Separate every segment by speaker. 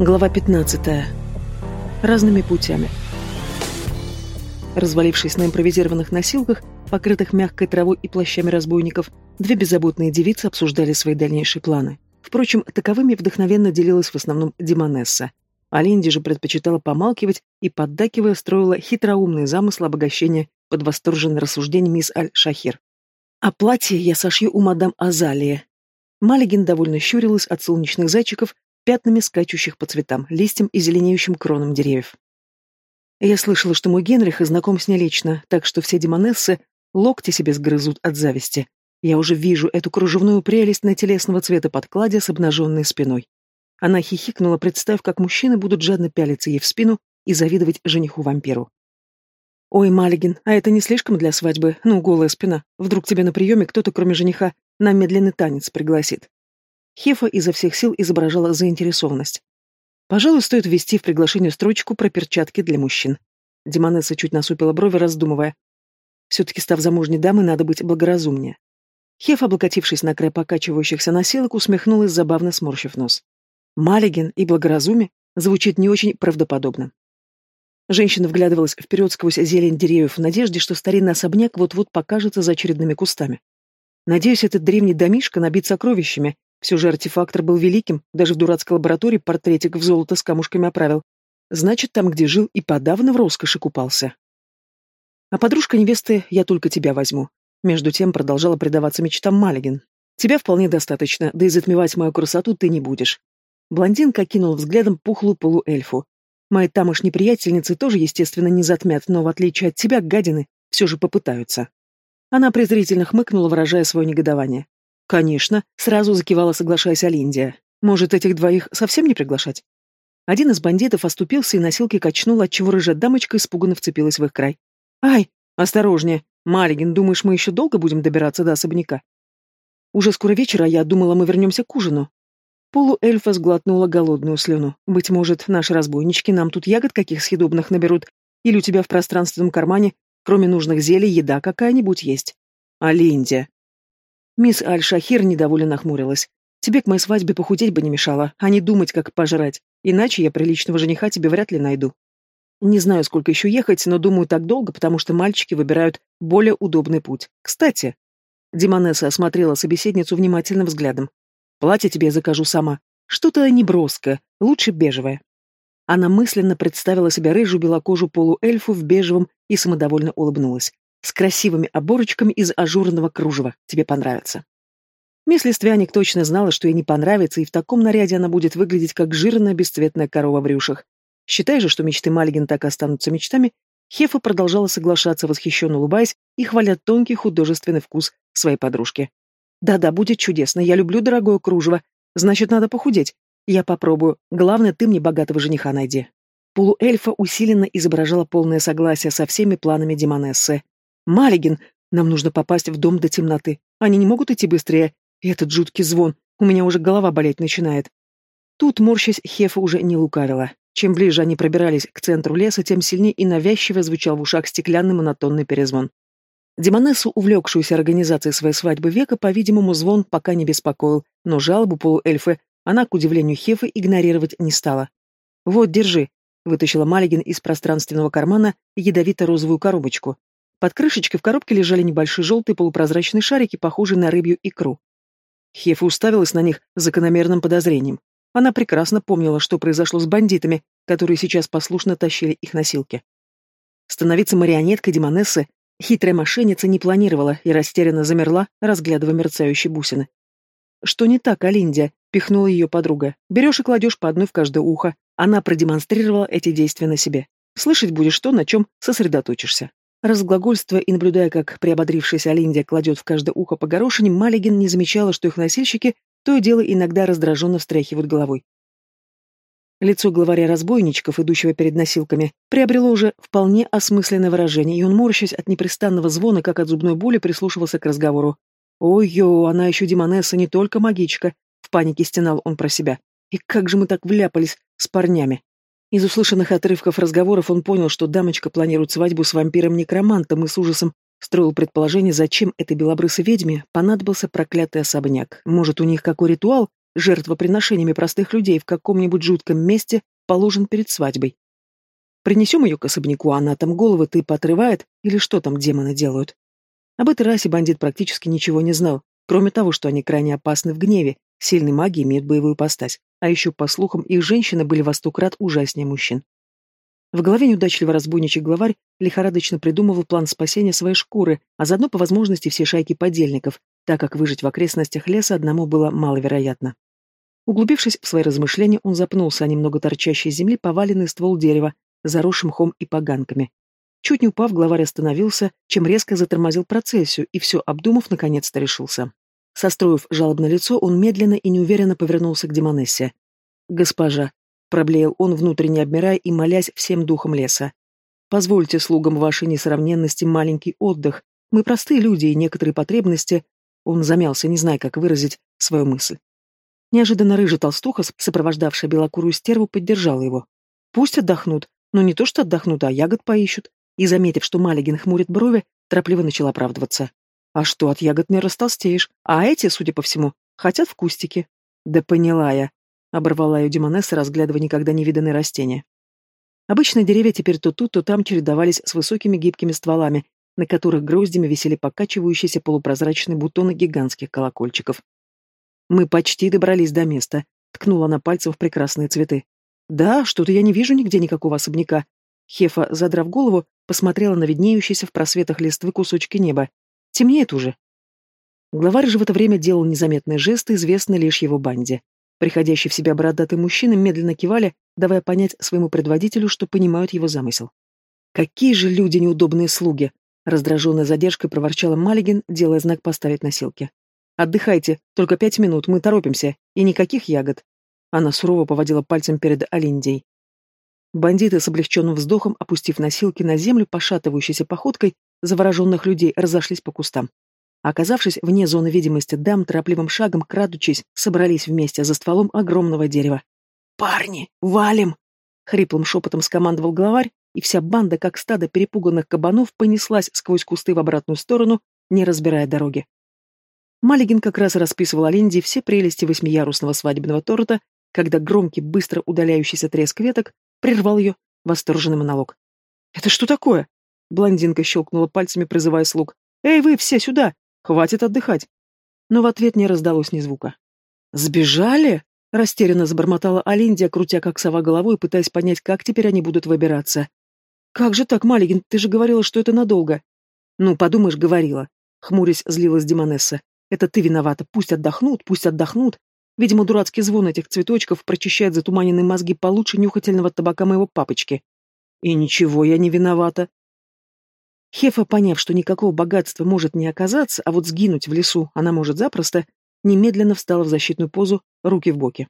Speaker 1: Глава 15. Разными путями. Развалившись на импровизированных носилках, покрытых мягкой травой и плащами разбойников, две беззаботные девицы обсуждали свои дальнейшие планы. Впрочем, таковыми вдохновенно делилась в основном Димонесса. А Линди же предпочитала помалкивать и, поддакивая, строила хитроумные замыслы обогащения под восторженное рассуждение мисс Аль-Шахир. «А платье я сошью у мадам Азалии». Малигин довольно щурилась от солнечных зайчиков, пятнами скачущих по цветам, листьям и зеленеющим кронам деревьев. Я слышала, что мой Генрих знаком с ней лично, так что все демонессы локти себе сгрызут от зависти. Я уже вижу эту кружевную прелесть на телесного цвета подкладе с обнаженной спиной. Она хихикнула, представив, как мужчины будут жадно пялиться ей в спину и завидовать жениху-вампиру. «Ой, Малигин, а это не слишком для свадьбы? Ну, голая спина. Вдруг тебе на приеме кто-то, кроме жениха, на медленный танец пригласит?» Хефа изо всех сил изображала заинтересованность. Пожалуй, стоит ввести в приглашение строчку про перчатки для мужчин. Демонесса чуть насупила брови, раздумывая. Все-таки, став замужней дамой, надо быть благоразумнее. Хеф, облокотившись на край покачивающихся носилок, усмехнулась, забавно сморщив нос. Малиген и благоразумие звучит не очень правдоподобно. Женщина вглядывалась вперед сквозь зелень деревьев в надежде, что старинный особняк вот-вот покажется за очередными кустами. Надеюсь, этот древний домишко набит сокровищами, все же артефактор был великим, даже в дурацкой лаборатории портретик в золото с камушками оправил. Значит, там, где жил, и подавно в роскоши купался. А подружка невесты «я только тебя возьму». Между тем продолжала предаваться мечтам Малигин. «Тебя вполне достаточно, да и затмевать мою красоту ты не будешь». Блондинка кинул взглядом пухлую полуэльфу. «Мои тамошние приятельницы тоже, естественно, не затмят, но, в отличие от тебя, гадины, все же попытаются». Она презрительно хмыкнула, выражая свое негодование. «Конечно», — сразу закивала, соглашаясь Алиндия. «Может, этих двоих совсем не приглашать?» Один из бандитов оступился и носилки качнул, отчего рыжая дамочка испуганно вцепилась в их край. «Ай, осторожнее! Малигин, думаешь, мы еще долго будем добираться до особняка?» «Уже скоро вечер, а я думала, мы вернемся к ужину». Полуэльфа сглотнула голодную слюну. «Быть может, наши разбойнички нам тут ягод каких съедобных наберут, или у тебя в пространственном кармане, кроме нужных зелий, еда какая-нибудь есть?» «Алиндия!» Мисс Аль-Шахир недовольно нахмурилась. «Тебе к моей свадьбе похудеть бы не мешало, а не думать, как пожрать. Иначе я приличного жениха тебе вряд ли найду. Не знаю, сколько еще ехать, но думаю так долго, потому что мальчики выбирают более удобный путь. Кстати...» Димонесса осмотрела собеседницу внимательным взглядом. «Платье тебе закажу сама. Что-то неброское, лучше бежевое». Она мысленно представила себе рыжую белокожую полуэльфу в бежевом и самодовольно улыбнулась с красивыми оборочками из ажурного кружева. Тебе понравится. Мисс Листвяник точно знала, что ей не понравится, и в таком наряде она будет выглядеть как жирная бесцветная корова в рюшах. Считая же, что мечты Малигин так и останутся мечтами, Хефа продолжала соглашаться, восхищенно улыбаясь и хваля тонкий художественный вкус своей подружки. «Да-да, будет чудесно. Я люблю дорогое кружево. Значит, надо похудеть. Я попробую. Главное, ты мне богатого жениха найди». Полуэльфа усиленно изображала полное согласие со всеми планами Демонессы. Малигин, нам нужно попасть в дом до темноты. Они не могут идти быстрее. И этот жуткий звон. У меня уже голова болеть начинает. Тут, морщась, Хефа уже не лукавила. Чем ближе они пробирались к центру леса, тем сильнее и навязчиво звучал в ушах стеклянный монотонный перезвон. Демонессу, увлекшуюся организацией своей свадьбы века, по-видимому, звон пока не беспокоил, но жалобу полуэльфы она, к удивлению Хефы, игнорировать не стала. «Вот, держи», — вытащила Малигин из пространственного кармана ядовито-розовую коробочку. Под крышечкой в коробке лежали небольшие желтые полупрозрачные шарики, похожие на рыбью икру. Хефа уставилась на них с закономерным подозрением. Она прекрасно помнила, что произошло с бандитами, которые сейчас послушно тащили их носилки. Становиться марионеткой Демонессы хитрая мошенница не планировала и растерянно замерла, разглядывая мерцающие бусины. «Что не так, Алиндия?» — пихнула ее подруга. «Берешь и кладешь по одной в каждое ухо». Она продемонстрировала эти действия на себе. Слышать будешь то, на чем сосредоточишься. Разглагольствуя и наблюдая, как приободрившаяся Алиндия кладет в каждое ухо по горошине, Малигин не замечала, что их носильщики то и дело иногда раздраженно встряхивают головой. Лицо главаря разбойничков, идущего перед носилками, приобрело уже вполне осмысленное выражение, и он, морщась от непрестанного звона, как от зубной боли, прислушивался к разговору. «Ой-ё, она еще демонесса, не только магичка!» В панике стенал он про себя. «И как же мы так вляпались с парнями?» Из услышанных отрывков разговоров он понял, что дамочка планирует свадьбу с вампиром-некромантом и с ужасом строил предположение, зачем этой белобрысой ведьме понадобился проклятый особняк. Может, у них какой ритуал, жертвоприношениями простых людей в каком-нибудь жутком месте положен перед свадьбой. Принесем ее к особняку, а она там головы ты поотрывает, или что там демоны делают? Об этой расе бандит практически ничего не знал, кроме того, что они крайне опасны в гневе, сильной маги имеют боевую постась, а еще, по слухам, их женщины были во сто крат ужаснее мужчин. В голове неудачливо разбойничий главарь лихорадочно придумывал план спасения своей шкуры, а заодно по возможности все шайки подельников, так как выжить в окрестностях леса одному было маловероятно. Углубившись в свои размышления, он запнулся о немного торчащей земли поваленный ствол дерева, заросшим мхом и поганками. Чуть не упав, главарь остановился, чем резко затормозил процессию и, все обдумав, наконец-то решился. Состроив жалобное лицо, он медленно и неуверенно повернулся к Демонессе. «Госпожа», — проблеял он, внутренне обмирая и молясь всем духом леса, — «позвольте слугам вашей несравненности маленький отдых. Мы простые люди, и некоторые потребности...» Он замялся, не зная, как выразить свою мысль. Неожиданно рыжий толстуха, сопровождавшая белокурую стерву, поддержала его. «Пусть отдохнут, но не то что отдохнут, а ягод поищут и, заметив, что Малигин хмурит брови, торопливо начал оправдываться. «А что, от ягод не растолстеешь? А эти, судя по всему, хотят в кустики». «Да поняла я», — оборвала ее Демонесса, разглядывая никогда не виданные растения. Обычные деревья теперь то тут, то там чередовались с высокими гибкими стволами, на которых гроздями висели покачивающиеся полупрозрачные бутоны гигантских колокольчиков. «Мы почти добрались до места», — ткнула она пальцем в прекрасные цветы. «Да, что-то я не вижу нигде никакого особняка». Хефа, задрав голову, посмотрела на виднеющиеся в просветах листвы кусочки неба. Темнеет уже. Главарь же в это время делал незаметные жесты, известные лишь его банде. Приходящие в себя бородатые мужчины медленно кивали, давая понять своему предводителю, что понимают его замысел. «Какие же люди неудобные слуги!» Раздраженная задержкой проворчала Малигин, делая знак поставить носилки. «Отдыхайте, только пять минут, мы торопимся, и никаких ягод». Она сурово поводила пальцем перед Алиндией. Бандиты с облегченным вздохом, опустив носилки на землю, пошатывающейся походкой, завороженных людей разошлись по кустам. Оказавшись вне зоны видимости дам, торопливым шагом, крадучись, собрались вместе за стволом огромного дерева. «Парни, валим!» — хриплым шепотом скомандовал главарь, и вся банда, как стадо перепуганных кабанов, понеслась сквозь кусты в обратную сторону, не разбирая дороги. Малигин как раз расписывал Алинде все прелести восьмиярусного свадебного торта, когда громкий, быстро удаляющийся треск веток Прервал ее восторженный монолог. «Это что такое?» Блондинка щелкнула пальцами, призывая слуг. «Эй, вы все сюда! Хватит отдыхать!» Но в ответ не раздалось ни звука. «Сбежали?» — растерянно забормотала Алиндия, крутя как сова головой, пытаясь понять, как теперь они будут выбираться. «Как же так, Малигин, ты же говорила, что это надолго». «Ну, подумаешь, говорила». Хмурясь, злилась Демонесса. «Это ты виновата. Пусть отдохнут, пусть отдохнут. Видимо, дурацкий звон этих цветочков прочищает затуманенные мозги получше нюхательного табака моего папочки. И ничего, я не виновата. Хефа, поняв, что никакого богатства может не оказаться, а вот сгинуть в лесу она может запросто, немедленно встала в защитную позу, руки в боки.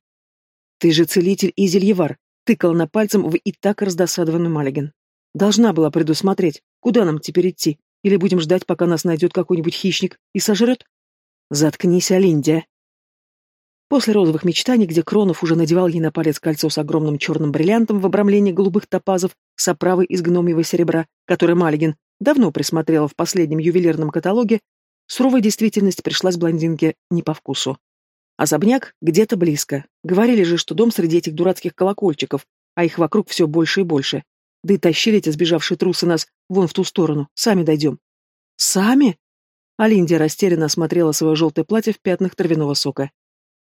Speaker 1: «Ты же целитель и зельевар», — тыкал на пальцем в и так раздосадованную Маллиген. «Должна была предусмотреть, куда нам теперь идти, или будем ждать, пока нас найдет какой-нибудь хищник и сожрет?» «Заткнись, Алиндия», После розовых мечтаний, где Кронов уже надевал ей на палец кольцо с огромным черным бриллиантом в обрамлении голубых топазов с оправой из гномьего серебра, которое Малигин давно присмотрела в последнем ювелирном каталоге, суровая действительность пришлась блондинке не по вкусу. Особняк где-то близко. Говорили же, что дом среди этих дурацких колокольчиков, а их вокруг все больше и больше. Да и тащили эти сбежавшие трусы нас вон в ту сторону. Сами дойдем. Сами? Алиндия растерянно осмотрела свое желтое платье в пятнах травяного сока.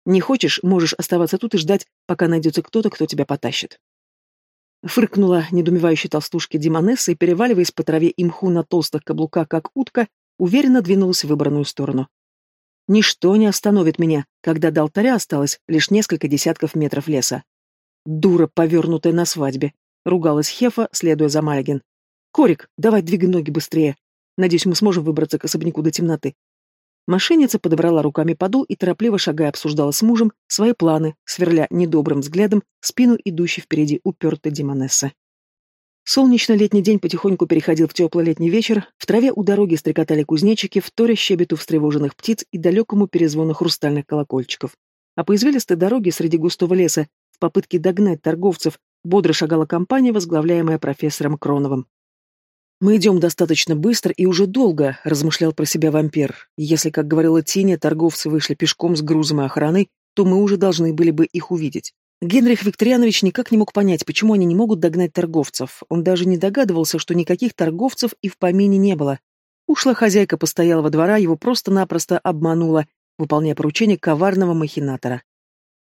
Speaker 1: Не хочешь, можешь оставаться тут и ждать, пока найдется кто-то, кто тебя потащит. Фыркнула недумевающая толстушка Димонесса и, переваливаясь по траве и мху на толстых каблуках, как утка, уверенно двинулась в выбранную сторону. Ничто не остановит меня, когда до алтаря осталось лишь несколько десятков метров леса. Дура, повернутая на свадьбе, ругалась Хефа, следуя за Малягин. Корик, давай двигай ноги быстрее. Надеюсь, мы сможем выбраться к особняку до темноты. Мошенница подобрала руками подол и, торопливо шагая, обсуждала с мужем свои планы, сверля недобрым взглядом спину идущей впереди упертой Демонессы. Солнечный летний день потихоньку переходил в теплый летний вечер, в траве у дороги стрекотали кузнечики, вторя щебету встревоженных птиц и далекому перезвону хрустальных колокольчиков. А по извилистой дороге среди густого леса, в попытке догнать торговцев, бодро шагала компания, возглавляемая профессором Кроновым. «Мы идем достаточно быстро и уже долго», — размышлял про себя вампир. «Если, как говорила Тиня, торговцы вышли пешком с грузом и охраной, то мы уже должны были бы их увидеть. Генрих Викторианович никак не мог понять, почему они не могут догнать торговцев. Он даже не догадывался, что никаких торговцев и в помине не было. Ушла хозяйка постоялого двора его просто-напросто обманула, выполняя поручение коварного махинатора.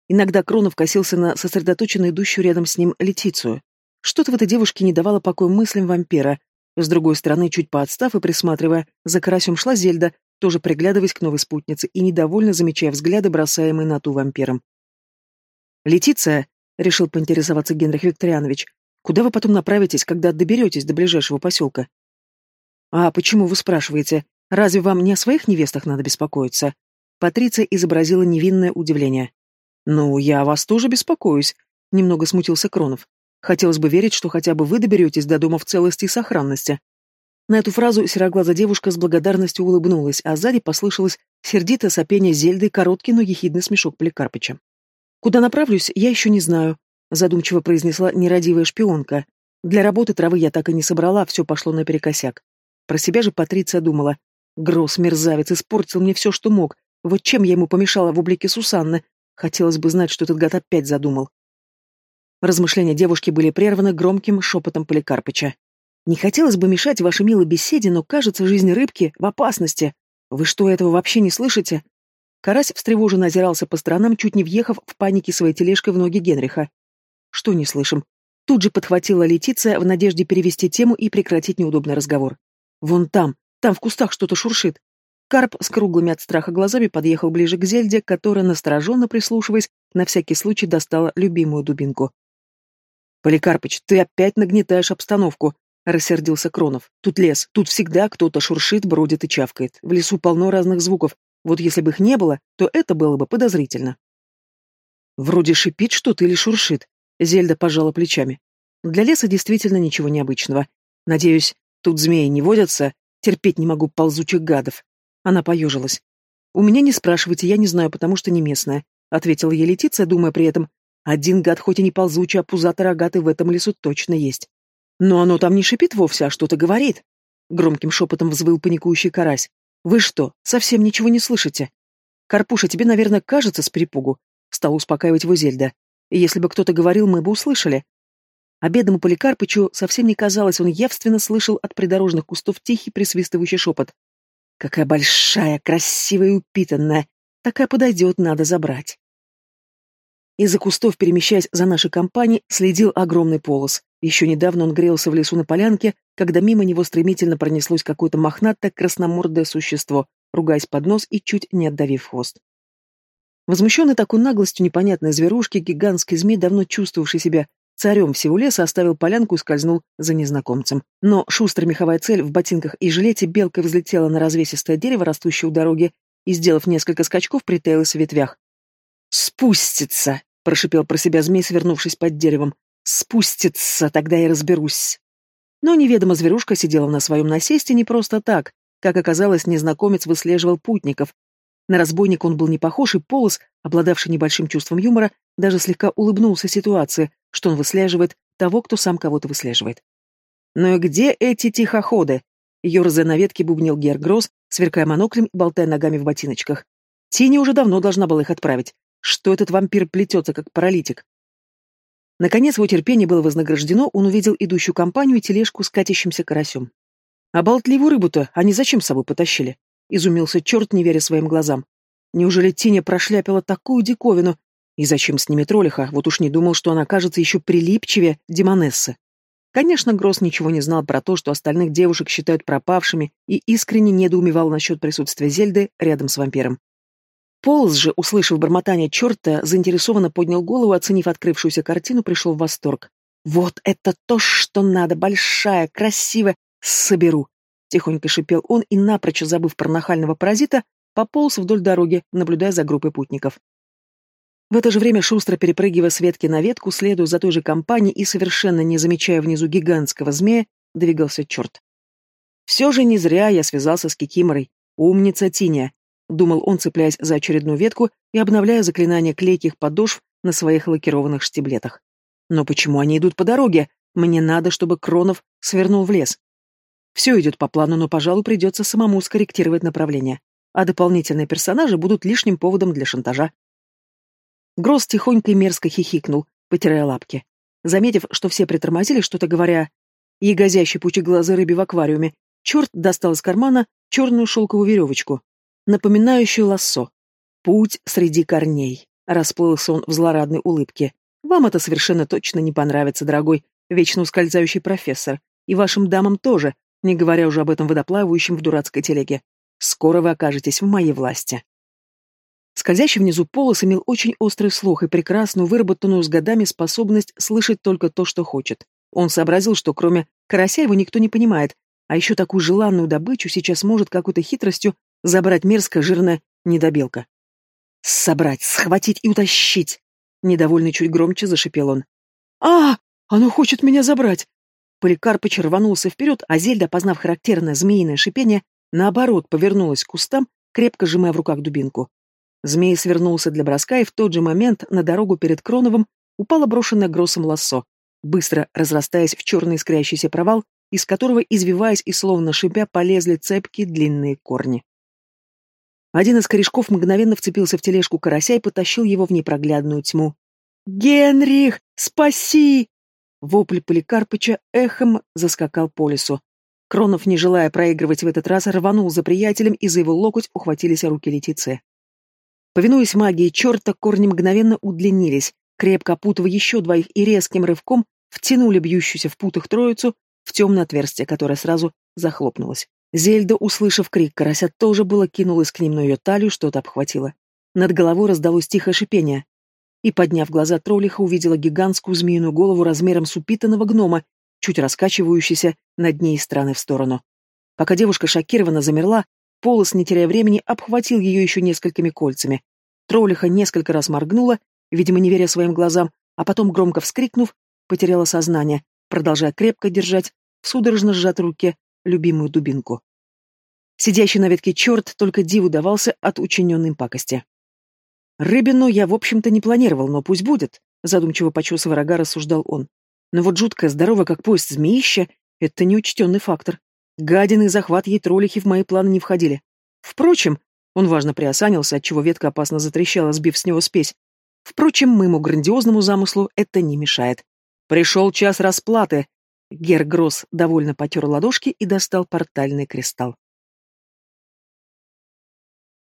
Speaker 1: Иногда Кронов косился на сосредоточенно идущую рядом с ним Летицию. Что-то в этой девушке не давало покоя мыслям вампира. С другой стороны, чуть поотстав и присматривая, за карасем шла Зельда, тоже приглядываясь к новой спутнице и недовольно замечая взгляды, бросаемые на ту вампиром. «Летиция», — решил поинтересоваться Генрих Викторианович, — «куда вы потом направитесь, когда доберетесь до ближайшего поселка?» «А почему вы спрашиваете? Разве вам не о своих невестах надо беспокоиться?» Патриция изобразила невинное удивление. «Ну, я о вас тоже беспокоюсь», — немного смутился Кронов. «Хотелось бы верить, что хотя бы вы доберетесь до дома в целости и сохранности». На эту фразу сероглазая девушка с благодарностью улыбнулась, а сзади послышалось сердитое сопение Зельды и короткий, но ехидный смешок Поликарпыча. «Куда направлюсь, я еще не знаю», — задумчиво произнесла нерадивая шпионка. «Для работы травы я так и не собрала, все пошло наперекосяк. Про себя же Патриция думала. Гросс, мерзавец, испортил мне все, что мог. Вот чем я ему помешала в облике Сусанны? Хотелось бы знать, что этот гад опять задумал. Размышления девушки были прерваны громким шепотом Поликарпыча. «Не хотелось бы мешать вашей милой беседе, но, кажется, жизнь рыбки в опасности. Вы что, этого вообще не слышите?» Карась встревоженно озирался по сторонам, чуть не въехав в панике своей тележкой в ноги Генриха. «Что не слышим?» Тут же подхватила Летиция в надежде перевести тему и прекратить неудобный разговор. Вон там, там в кустах что-то шуршит. Карп с круглыми от страха глазами подъехал ближе к Зельде, которая, настороженно прислушиваясь, на всякий случай достала любимую дубинку. «Поликарпыч, ты опять нагнетаешь обстановку», — рассердился Кронов. «Тут лес, тут всегда кто-то шуршит, бродит и чавкает. В лесу полно разных звуков. Вот если бы их не было, то это было бы подозрительно». «Вроде шипит что-то или шуршит», — Зельда пожала плечами. «Для леса действительно ничего необычного. Надеюсь, Тут змеи не водятся, терпеть не могу ползучих гадов. Она поежилась. «У меня не спрашивайте, я не знаю, потому что не местная», — ответила ей Летиция, думая при этом. «Один гад, хоть и не ползучий, а пузато-рогатый в этом лесу точно есть. Но оно там не шипит вовсе, а что-то говорит». Громким шепотом взвыл паникующий карась. «Вы что, совсем ничего не слышите?» «Карпуша, тебе, наверное, кажется с перепугу», — стал успокаивать его Зельда. «Если бы кто-то говорил, мы бы услышали. А бедному Поликарпычу совсем не казалось, он явственно слышал от придорожных кустов тихий присвистывающий шепот. «Какая большая, красивая и упитанная! Такая подойдет, надо забрать!» Из-за кустов, перемещаясь за нашей компанией, следил огромный полос. Еще недавно он грелся в лесу на полянке, когда мимо него стремительно пронеслось какое-то мохнатое красномордое существо, ругаясь под нос и чуть не отдавив хвост. Возмущенный такой наглостью непонятной зверушки, гигантский змей, давно чувствовавший себя Царем всего леса оставил полянку и скользнул за незнакомцем. Но шустрая меховая цель в ботинках и жилете белкой взлетела на развесистое дерево, растущее у дороги, и, сделав несколько скачков, притаилась в ветвях. «Спустится!» — прошипел про себя змей, свернувшись под деревом. «Спустится, тогда я разберусь!» Но неведомо зверушка сидела на своем насесте не просто так. Как оказалось, незнакомец выслеживал путников, на разбойника он был не похож, и Полос, обладавший небольшим чувством юмора, даже слегка улыбнулся ситуации, что он выслеживает того, кто сам кого-то выслеживает. «Ну и где эти тихоходы?» Ёрзая на ветке бубнил Гергросс, сверкая моноклем и болтая ногами в ботиночках. Тини уже давно должна была их отправить. Что этот вампир плетется, как паралитик? Наконец его терпение было вознаграждено, он увидел идущую компанию и тележку с катящимся карасем. А болтливую рыбу-то они зачем с собой потащили? Изумился черт, не веря своим глазам. Неужели Тиня прошляпила такую диковину? И зачем с ними троллиха? Вот уж не думал, что она кажется еще прилипчивее Демонессы. Конечно, Гросс ничего не знал про то, что остальных девушек считают пропавшими, и искренне недоумевал насчет присутствия Зельды рядом с вампиром. Полз же, услышав бормотание черта, заинтересованно поднял голову, оценив открывшуюся картину, пришел в восторг. «Вот это то, что надо! Большая, красивая! Соберу! Тихонько шипел он и, напрочь забыв про нахального паразита, пополз вдоль дороги, наблюдая за группой путников. В это же время, шустро перепрыгивая с ветки на ветку, следуя за той же компанией и совершенно не замечая внизу гигантского змея, двигался черт. «Все же не зря я связался с Кикиморой. Умница Тиня!» — думал он, цепляясь за очередную ветку и обновляя заклинание клейких подошв на своих лакированных штиблетах. «Но почему они идут по дороге? Мне надо, чтобы Кронов свернул в лес. Все идет по плану, но, пожалуй, придется самому скорректировать направление. А дополнительные персонажи будут лишним поводом для шантажа. Гроз тихонько и мерзко хихикнул, потирая лапки. Заметив, что все притормозили, что-то говоря ягозящий пучеглазый рыбе в аквариуме, черт достал из кармана черную шелковую веревочку, напоминающую лассо. Путь среди корней. Расплылся он в злорадной улыбке. Вам это совершенно точно не понравится, дорогой, вечно ускользающий профессор. И вашим дамам тоже, не говоря уже об этом водоплавающем в дурацкой телеге. Скоро вы окажетесь в моей власти. Скользящий внизу полос имел очень острый слух и прекрасную, выработанную с годами способность слышать только то, что хочет. Он сообразил, что кроме карася его никто не понимает, а еще такую желанную добычу сейчас может какой-то хитростью забрать мерзкая жирная недобелка. «Собрать, схватить и утащить!» Недовольный чуть громче зашипел он. «А, оно хочет меня забрать!» Поликарпыч рванулся вперед, а Зельда, познав характерное змеиное шипение, наоборот повернулась к кустам, крепко сжимая в руках дубинку. Змей свернулся для броска, и в тот же момент на дорогу перед Кроновым упало брошенное гроссом лассо, быстро разрастаясь в черный искрящийся провал, из которого, извиваясь и словно шипя, полезли цепкие длинные корни. Один из корешков мгновенно вцепился в тележку карася и потащил его в непроглядную тьму. «Генрих, спаси!» Вопль Поликарпыча эхом заскакал по лесу. Кронов, не желая проигрывать в этот раз, рванул за приятелем, и за его локоть ухватились руки Летицы. Повинуясь магии черта, корни мгновенно удлинились, крепко опутывая еще двоих и резким рывком втянули бьющуюся в путах троицу в темное отверстие, которое сразу захлопнулось. Зельда, услышав крик карася, тоже было кинулась к ним, но ее талию что-то обхватило. Над головой раздалось тихое шипение. И, подняв глаза, троллиха увидела гигантскую змеиную голову размером с упитанного гнома, чуть раскачивающуюся над ней из стороны в сторону. Пока девушка шокированно замерла, Полос, не теряя времени, обхватил ее еще несколькими кольцами. Троллиха несколько раз моргнула, видимо, не веря своим глазам, а потом, громко вскрикнув, потеряла сознание, продолжая крепко держать в судорожно сжатой руке любимую дубинку. Сидящий на ветке черт только диву давался от учиненной пакости. «Рыбину я, в общем-то, не планировал, но пусть будет», задумчиво почесывая рога, рассуждал он. «Но вот жуткая, здоровая, как поезд змеища — это неучтенный фактор. Гадины и захват ей троллихи в мои планы не входили. Впрочем, он важно приосанился, отчего ветка опасно затрещала, сбив с него спесь. Впрочем, моему грандиозному замыслу это не мешает. Пришел час расплаты. Гергросс довольно потер ладошки и достал портальный кристалл.